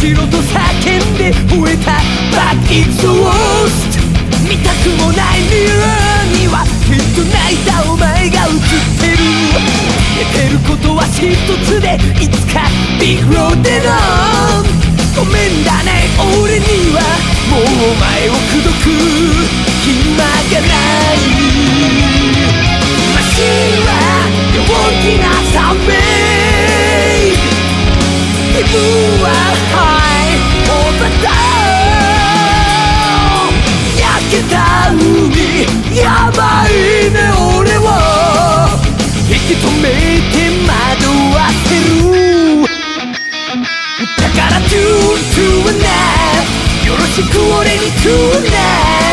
しろと叫んで吠えた But it's the worst 見たくもないミラーにはきっと泣いたお前が映ってる。寝てることは一つでいつかビッグローデノン。ごめんだね俺にはもうお前を口説く。暇がない。だから Do to a night よろしく俺に To a night